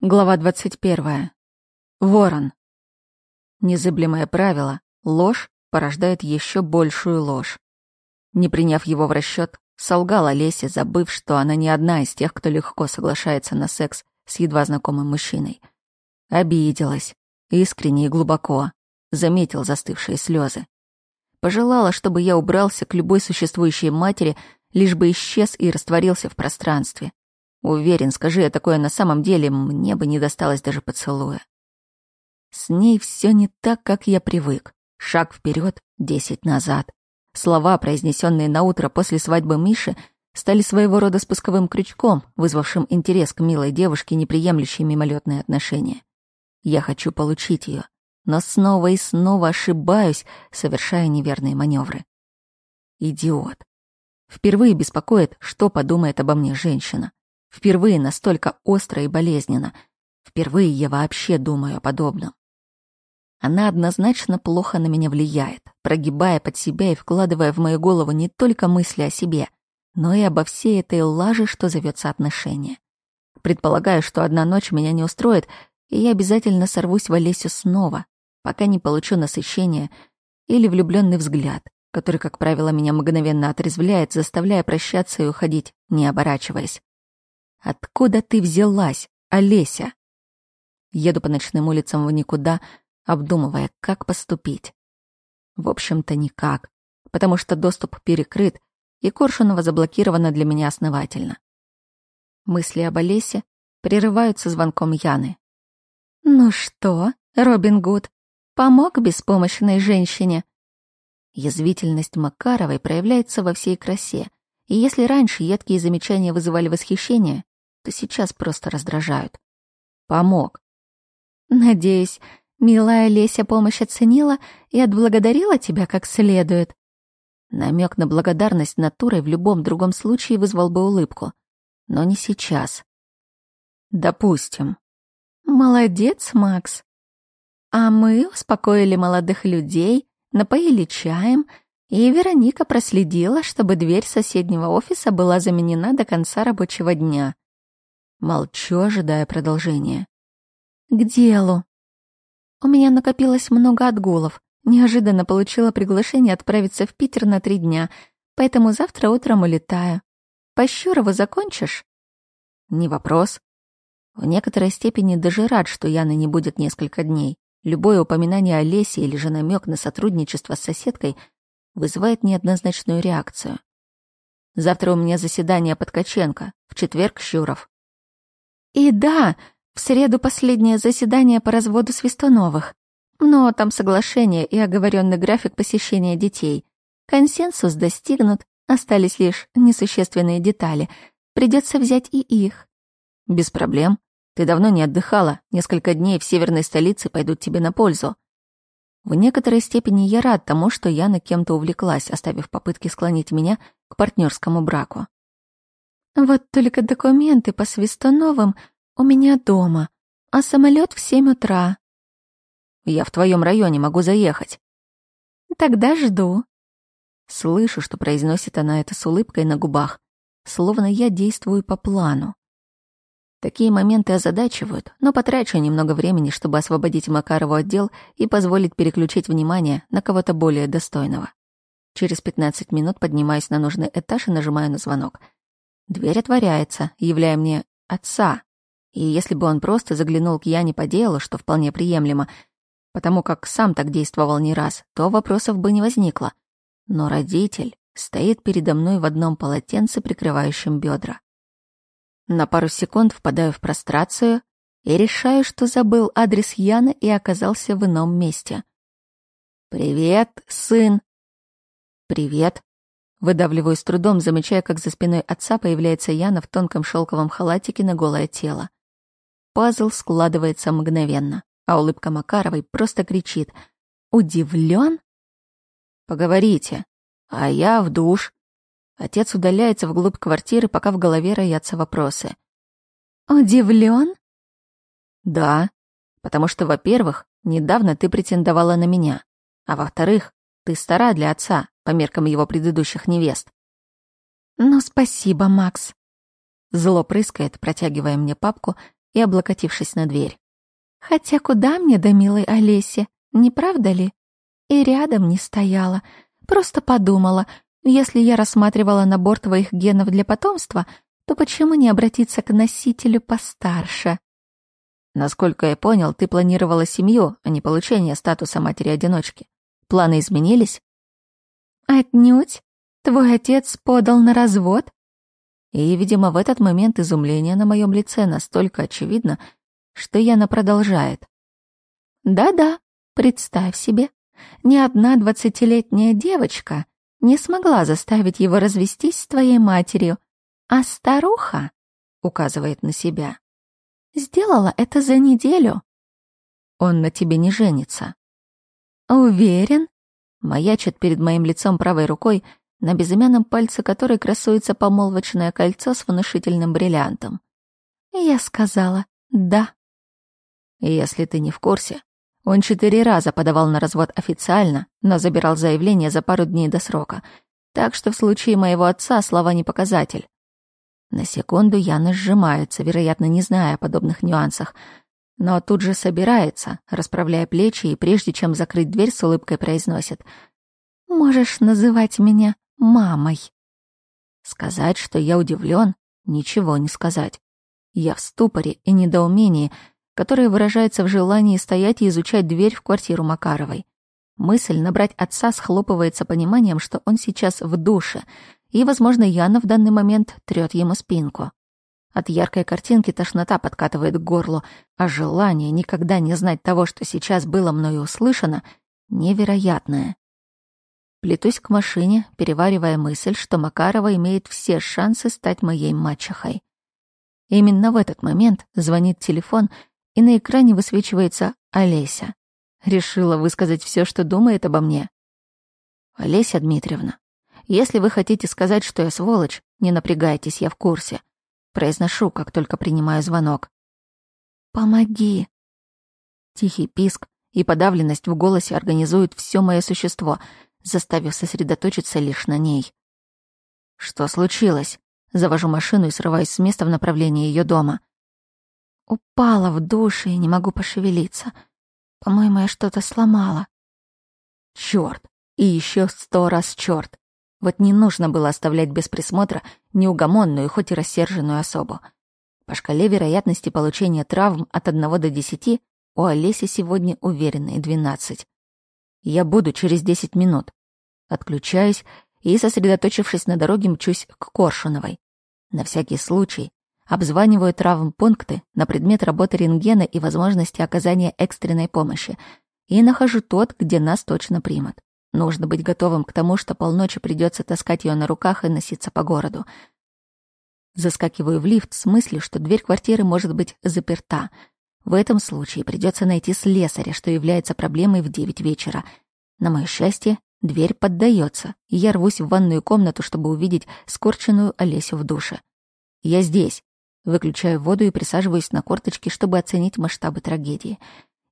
Глава 21. Ворон. Незыблемое правило — ложь порождает еще большую ложь. Не приняв его в расчет, солгала Лесе, забыв, что она не одна из тех, кто легко соглашается на секс с едва знакомым мужчиной. Обиделась, искренне и глубоко, заметил застывшие слезы. Пожелала, чтобы я убрался к любой существующей матери, лишь бы исчез и растворился в пространстве. Уверен, скажи я такое на самом деле, мне бы не досталось даже поцелуя. С ней все не так, как я привык. Шаг вперед, десять назад. Слова, произнесенные на утро после свадьбы Миши, стали своего рода спусковым крючком, вызвавшим интерес к милой девушке, не приемлющей мимолетные отношения. Я хочу получить ее, но снова и снова ошибаюсь, совершая неверные маневры. Идиот. Впервые беспокоит, что подумает обо мне женщина. Впервые настолько остро и болезненно. Впервые я вообще думаю о подобном. Она однозначно плохо на меня влияет, прогибая под себя и вкладывая в мою голову не только мысли о себе, но и обо всей этой лаже, что зовется отношения. Предполагаю, что одна ночь меня не устроит, и я обязательно сорвусь в Олесю снова, пока не получу насыщения или влюбленный взгляд, который, как правило, меня мгновенно отрезвляет, заставляя прощаться и уходить, не оборачиваясь. Откуда ты взялась, Олеся? Еду по ночным улицам в никуда, обдумывая, как поступить. В общем-то, никак, потому что доступ перекрыт, и Коршунова заблокирована для меня основательно. Мысли об Олесе прерываются звонком Яны. «Ну что, Робин Гуд, помог беспомощной женщине?» Язвительность Макаровой проявляется во всей красе, и если раньше едкие замечания вызывали восхищение, то сейчас просто раздражают. Помог. Надеюсь, милая Леся помощь оценила и отблагодарила тебя как следует. Намек на благодарность натурой в любом другом случае вызвал бы улыбку. Но не сейчас. Допустим. Молодец, Макс. А мы успокоили молодых людей, напоили чаем, и Вероника проследила, чтобы дверь соседнего офиса была заменена до конца рабочего дня. Молчу, ожидая продолжения. «К делу. У меня накопилось много отгулов. Неожиданно получила приглашение отправиться в Питер на три дня, поэтому завтра утром улетаю. По Щурову закончишь?» «Не вопрос. В некоторой степени даже рад, что Яны не будет несколько дней. Любое упоминание о Лесе или же намек на сотрудничество с соседкой вызывает неоднозначную реакцию. Завтра у меня заседание под Ткаченко, в четверг Щуров. И да, в среду последнее заседание по разводу Свистуновых. Но там соглашение и оговоренный график посещения детей. Консенсус достигнут, остались лишь несущественные детали. Придется взять и их. Без проблем. Ты давно не отдыхала. Несколько дней в северной столице пойдут тебе на пользу. В некоторой степени я рад тому, что Яна кем-то увлеклась, оставив попытки склонить меня к партнерскому браку. Вот только документы по Свистоновым у меня дома, а самолет в семь утра. Я в твоем районе могу заехать. Тогда жду. Слышу, что произносит она это с улыбкой на губах, словно я действую по плану. Такие моменты озадачивают, но потрачу немного времени, чтобы освободить Макарову отдел и позволить переключить внимание на кого-то более достойного. Через 15 минут поднимаюсь на нужный этаж и нажимаю на звонок — Дверь отворяется, являя мне отца. И если бы он просто заглянул к Яне по делу, что вполне приемлемо, потому как сам так действовал не раз, то вопросов бы не возникло. Но родитель стоит передо мной в одном полотенце, прикрывающем бедра. На пару секунд впадаю в прострацию и решаю, что забыл адрес Яны и оказался в ином месте. «Привет, сын!» «Привет!» Выдавливаю с трудом, замечая, как за спиной отца появляется Яна в тонком шелковом халатике на голое тело. Пазл складывается мгновенно, а улыбка Макаровой просто кричит. «Удивлен?» «Поговорите. А я в душ». Отец удаляется вглубь квартиры, пока в голове роятся вопросы. «Удивлен?» «Да, потому что, во-первых, недавно ты претендовала на меня, а во-вторых, ты стара для отца, по меркам его предыдущих невест. «Ну, спасибо, Макс». Зло прыскает, протягивая мне папку, и облокотившись на дверь. «Хотя куда мне до милой Олеси, не правда ли? И рядом не стояла, просто подумала, если я рассматривала набор твоих генов для потомства, то почему не обратиться к носителю постарше?» Насколько я понял, ты планировала семью, а не получение статуса матери-одиночки. Планы изменились? Отнюдь. Твой отец подал на развод? И, видимо, в этот момент изумление на моем лице настолько очевидно, что Яна продолжает. Да-да, представь себе, ни одна двадцатилетняя девочка не смогла заставить его развестись с твоей матерью, а старуха указывает на себя Сделала это за неделю. Он на тебе не женится. Уверен? Маячит перед моим лицом правой рукой, на безымянном пальце которой красуется помолвочное кольцо с внушительным бриллиантом. Я сказала «да». Если ты не в курсе, он четыре раза подавал на развод официально, но забирал заявление за пару дней до срока, так что в случае моего отца слова не показатель. На секунду Яна сжимается, вероятно, не зная о подобных нюансах, но тут же собирается, расправляя плечи и прежде чем закрыть дверь, с улыбкой произносит «Можешь называть меня мамой». Сказать, что я удивлен, ничего не сказать. Я в ступоре и недоумении, которое выражается в желании стоять и изучать дверь в квартиру Макаровой. Мысль набрать отца схлопывается пониманием, что он сейчас в душе — и, возможно, Яна в данный момент трёт ему спинку. От яркой картинки тошнота подкатывает к горлу, а желание никогда не знать того, что сейчас было мною услышано, невероятное. Плетусь к машине, переваривая мысль, что Макарова имеет все шансы стать моей мачехой. Именно в этот момент звонит телефон, и на экране высвечивается Олеся. Решила высказать все, что думает обо мне. «Олеся Дмитриевна, если вы хотите сказать, что я сволочь, не напрягайтесь, я в курсе. Произношу, как только принимаю звонок. Помоги. Тихий писк и подавленность в голосе организуют все мое существо, заставив сосредоточиться лишь на ней. Что случилось? Завожу машину и срываюсь с места в направлении ее дома. Упала в душе и не могу пошевелиться. По-моему, я что-то сломала. Черт! И еще сто раз черт! Вот не нужно было оставлять без присмотра неугомонную, хоть и рассерженную особу. По шкале вероятности получения травм от 1 до 10 у Олеси сегодня уверенные 12. Я буду через 10 минут. Отключаюсь и, сосредоточившись на дороге, мчусь к Коршуновой. На всякий случай обзваниваю травмпункты на предмет работы рентгена и возможности оказания экстренной помощи и нахожу тот, где нас точно примут. Нужно быть готовым к тому, что полночи придется таскать ее на руках и носиться по городу. Заскакиваю в лифт с мыслью, что дверь квартиры может быть заперта. В этом случае придется найти слесаря, что является проблемой в девять вечера. На мое счастье, дверь поддается, и я рвусь в ванную комнату, чтобы увидеть скорченную Олесю в душе. Я здесь. Выключаю воду и присаживаюсь на корточки, чтобы оценить масштабы трагедии.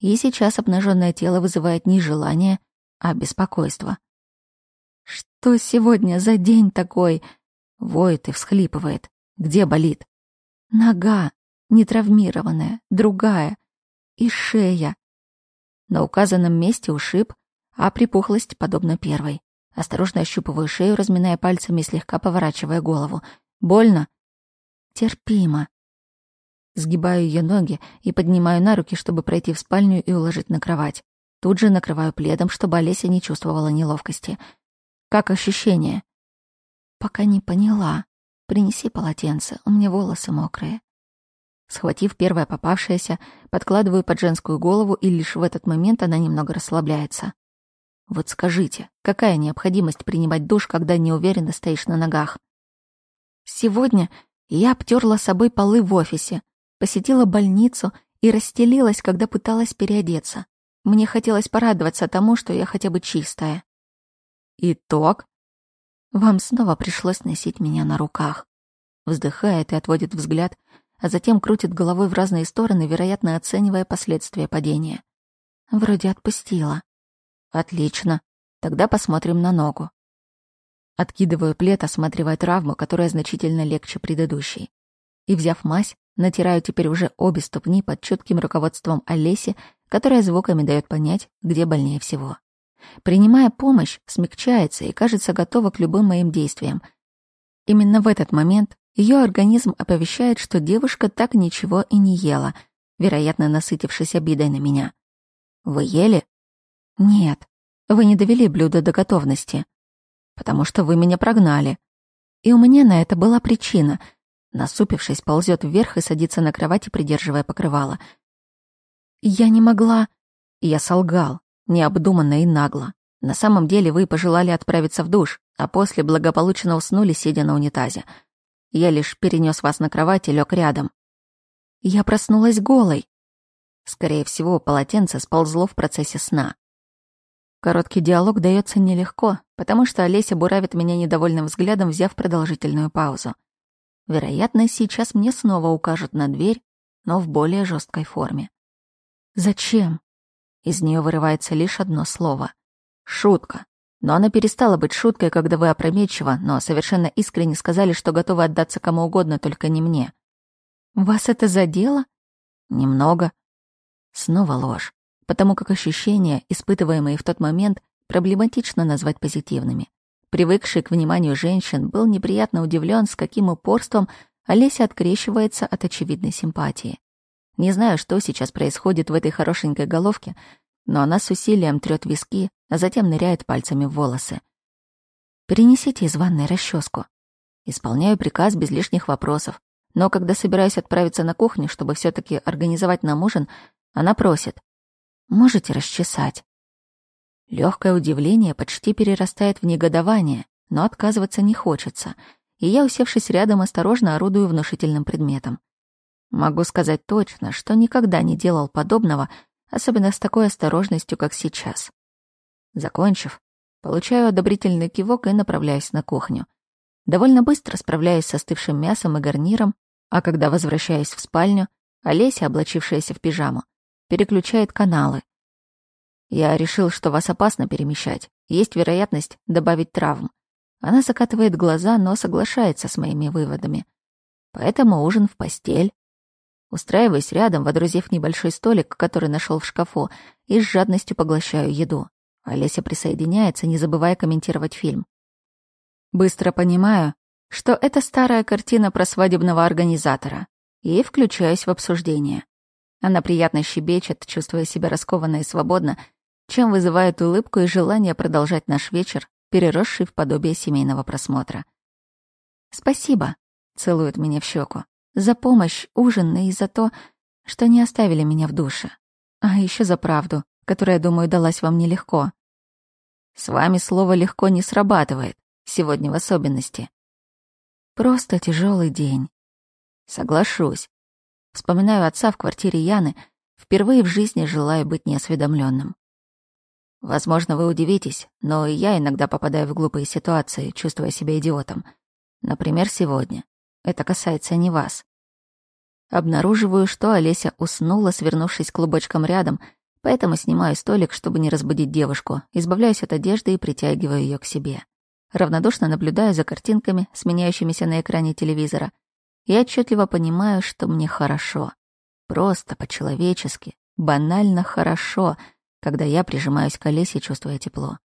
И сейчас обнаженное тело вызывает не желание, а беспокойство. «Что сегодня за день такой?» Воет и всхлипывает. «Где болит?» «Нога, не травмированная, другая. И шея». На указанном месте ушиб, а припухлость подобна первой. Осторожно ощупываю шею, разминая пальцами и слегка поворачивая голову. «Больно?» «Терпимо». Сгибаю ее ноги и поднимаю на руки, чтобы пройти в спальню и уложить на кровать. Тут же накрываю пледом, чтобы Олеся не чувствовала неловкости. Как ощущение? Пока не поняла. Принеси полотенце, у меня волосы мокрые. Схватив первое попавшееся, подкладываю под женскую голову, и лишь в этот момент она немного расслабляется. Вот скажите, какая необходимость принимать душ, когда неуверенно стоишь на ногах? Сегодня я обтерла собой полы в офисе, посетила больницу и расстелилась, когда пыталась переодеться. Мне хотелось порадоваться тому, что я хотя бы чистая. Итог? Вам снова пришлось носить меня на руках. Вздыхает и отводит взгляд, а затем крутит головой в разные стороны, вероятно, оценивая последствия падения. Вроде отпустила. Отлично. Тогда посмотрим на ногу. Откидываю плед, осматривая травму, которая значительно легче предыдущей. И, взяв мазь, натираю теперь уже обе ступни под чутким руководством Олеси, которая звуками дает понять, где больнее всего. Принимая помощь, смягчается и кажется готова к любым моим действиям. Именно в этот момент ее организм оповещает, что девушка так ничего и не ела, вероятно, насытившись обидой на меня. «Вы ели?» «Нет, вы не довели блюдо до готовности, потому что вы меня прогнали. И у меня на это была причина. Насупившись, ползет вверх и садится на кровати, придерживая покрывало. Я не могла... Я солгал, необдуманно и нагло. На самом деле вы пожелали отправиться в душ, а после благополучно уснули, сидя на унитазе. Я лишь перенес вас на кровать и лег рядом. Я проснулась голой. Скорее всего, полотенце сползло в процессе сна. Короткий диалог дается нелегко, потому что Олеся буравит меня недовольным взглядом, взяв продолжительную паузу. Вероятно, сейчас мне снова укажут на дверь, но в более жесткой форме. «Зачем?» Из нее вырывается лишь одно слово. «Шутка». Но она перестала быть шуткой, когда вы опрометчиво, но совершенно искренне сказали, что готовы отдаться кому угодно, только не мне. «Вас это задело?» «Немного». Снова ложь потому как ощущения, испытываемые в тот момент, проблематично назвать позитивными. Привыкший к вниманию женщин, был неприятно удивлен, с каким упорством Олеся открещивается от очевидной симпатии. Не знаю, что сейчас происходит в этой хорошенькой головке, но она с усилием трёт виски, а затем ныряет пальцами в волосы. «Перенесите из ванной расческу. Исполняю приказ без лишних вопросов, но когда собираюсь отправиться на кухню, чтобы все таки организовать нам ужин, она просит. Можете расчесать?» Легкое удивление почти перерастает в негодование, но отказываться не хочется, и я, усевшись рядом, осторожно орудую внушительным предметом. Могу сказать точно, что никогда не делал подобного, особенно с такой осторожностью, как сейчас. Закончив, получаю одобрительный кивок и направляюсь на кухню. Довольно быстро справляюсь с остывшим мясом и гарниром, а когда возвращаюсь в спальню, Олеся, облачившаяся в пижаму, переключает каналы. Я решил, что вас опасно перемещать. Есть вероятность добавить травм. Она закатывает глаза, но соглашается с моими выводами. Поэтому ужин в постель. Устраиваюсь рядом, водрузив небольшой столик, который нашел в шкафу, и с жадностью поглощаю еду. Олеся присоединяется, не забывая комментировать фильм. Быстро понимаю, что это старая картина про свадебного организатора, и включаюсь в обсуждение. Она приятно щебечет, чувствуя себя раскованно и свободно, чем вызывает улыбку и желание продолжать наш вечер, переросший в подобие семейного просмотра. «Спасибо», — целует меня в щеку, «за помощь, ужин и за то, что не оставили меня в душе. А еще за правду, которая, думаю, далась вам нелегко. С вами слово «легко» не срабатывает, сегодня в особенности. Просто тяжелый день. Соглашусь. Вспоминаю отца в квартире Яны, впервые в жизни желаю быть неосведомленным. Возможно, вы удивитесь, но и я иногда попадаю в глупые ситуации, чувствуя себя идиотом. Например, сегодня. Это касается не вас. Обнаруживаю, что Олеся уснула, свернувшись клубочком рядом, поэтому снимаю столик, чтобы не разбудить девушку, избавляюсь от одежды и притягиваю ее к себе. Равнодушно наблюдаю за картинками, сменяющимися на экране телевизора — я отчетливо понимаю, что мне хорошо. Просто по-человечески, банально хорошо, когда я прижимаюсь к Олесе, чувствуя тепло.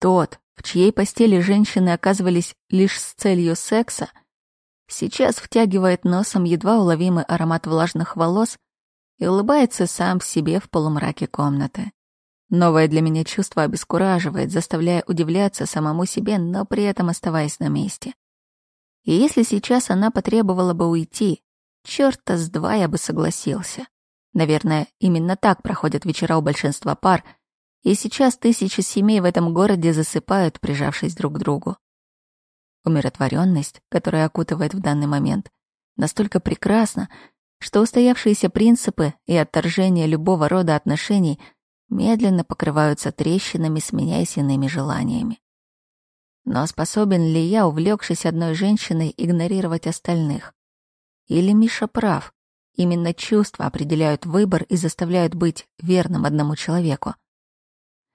Тот, в чьей постели женщины оказывались лишь с целью секса, сейчас втягивает носом едва уловимый аромат влажных волос и улыбается сам себе в полумраке комнаты. Новое для меня чувство обескураживает, заставляя удивляться самому себе, но при этом оставаясь на месте. И если сейчас она потребовала бы уйти, чёрта с два я бы согласился. Наверное, именно так проходят вечера у большинства пар, и сейчас тысячи семей в этом городе засыпают, прижавшись друг к другу. Умиротворенность, которая окутывает в данный момент, настолько прекрасна, что устоявшиеся принципы и отторжение любого рода отношений медленно покрываются трещинами, сменяясь иными желаниями. Но способен ли я, увлекшись одной женщиной, игнорировать остальных? Или Миша прав? Именно чувства определяют выбор и заставляют быть верным одному человеку.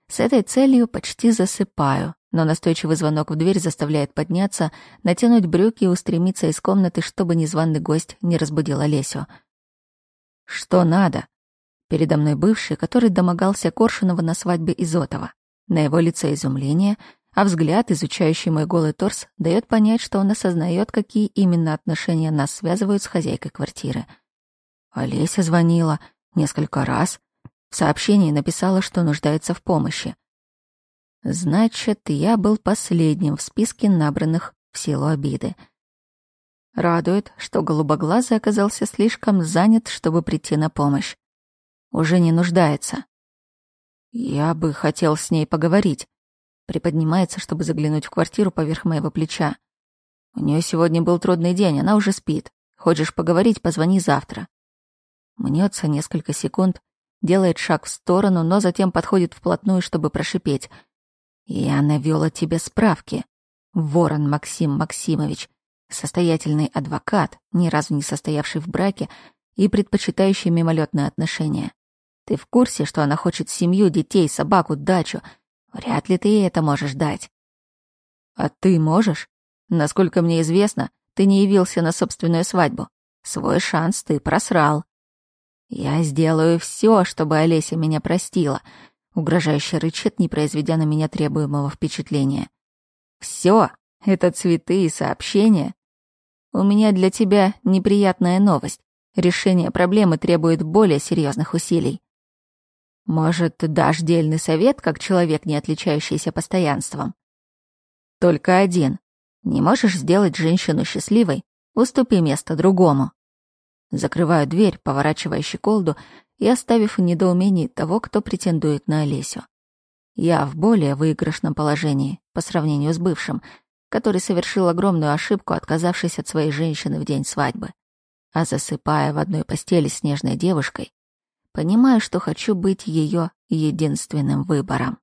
С этой целью почти засыпаю, но настойчивый звонок в дверь заставляет подняться, натянуть брюки и устремиться из комнаты, чтобы незваный гость не разбудил Олесю. «Что надо?» Передо мной бывший, который домогался Коршунова на свадьбе Изотова. На его лице изумление, а взгляд, изучающий мой голый торс, дает понять, что он осознает, какие именно отношения нас связывают с хозяйкой квартиры. Олеся звонила несколько раз. В сообщении написала, что нуждается в помощи. Значит, я был последним в списке набранных в силу обиды. Радует, что голубоглазый оказался слишком занят, чтобы прийти на помощь. Уже не нуждается. Я бы хотел с ней поговорить. Приподнимается, чтобы заглянуть в квартиру поверх моего плеча. У нее сегодня был трудный день, она уже спит. Хочешь поговорить, позвони завтра. Мнется несколько секунд, делает шаг в сторону, но затем подходит вплотную, чтобы прошипеть. «Я навёла тебе справки. Ворон Максим Максимович, состоятельный адвокат, ни разу не состоявший в браке и предпочитающий мимолетные отношения. Ты в курсе, что она хочет семью, детей, собаку, дачу? Вряд ли ты ей это можешь дать. А ты можешь? Насколько мне известно, ты не явился на собственную свадьбу. Свой шанс ты просрал. Я сделаю все, чтобы Олеся меня простила, угрожающе рычит, не произведя на меня требуемого впечатления. Все, это цветы и сообщения. У меня для тебя неприятная новость. Решение проблемы требует более серьезных усилий. Может, дашь дельный совет, как человек, не отличающийся постоянством? Только один. Не можешь сделать женщину счастливой? Уступи место другому. Закрываю дверь, поворачивая щеколду и оставив в недоумении того, кто претендует на Олесю. Я в более выигрышном положении по сравнению с бывшим, который совершил огромную ошибку, отказавшись от своей женщины в день свадьбы. А засыпая в одной постели с нежной девушкой, Понимаю, что хочу быть ее единственным выбором.